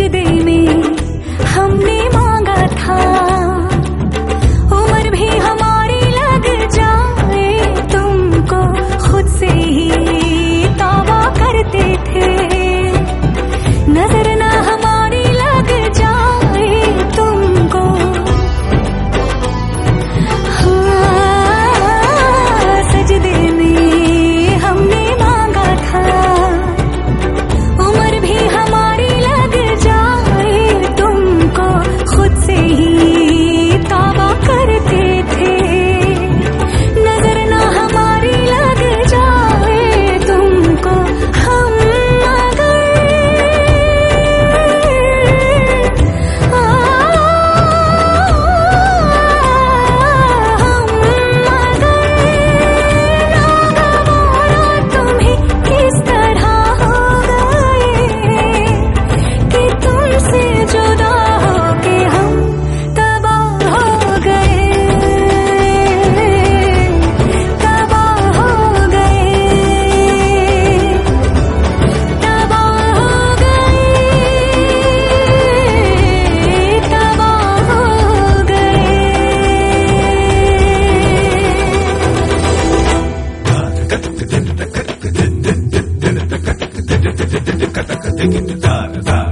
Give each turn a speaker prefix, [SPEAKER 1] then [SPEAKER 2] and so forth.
[SPEAKER 1] मुझ दिल में da da da da